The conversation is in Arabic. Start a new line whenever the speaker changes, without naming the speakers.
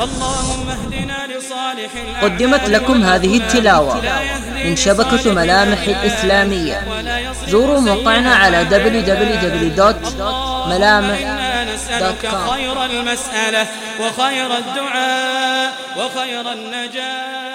اللهم اهدنا لصالح
قدمت لكم هذه التلاوة من شبكة ملامح الإسلامية. زوروا موقعنا على www.ملامح.com
خير المسألة وخير الدعاء وخير النجاة.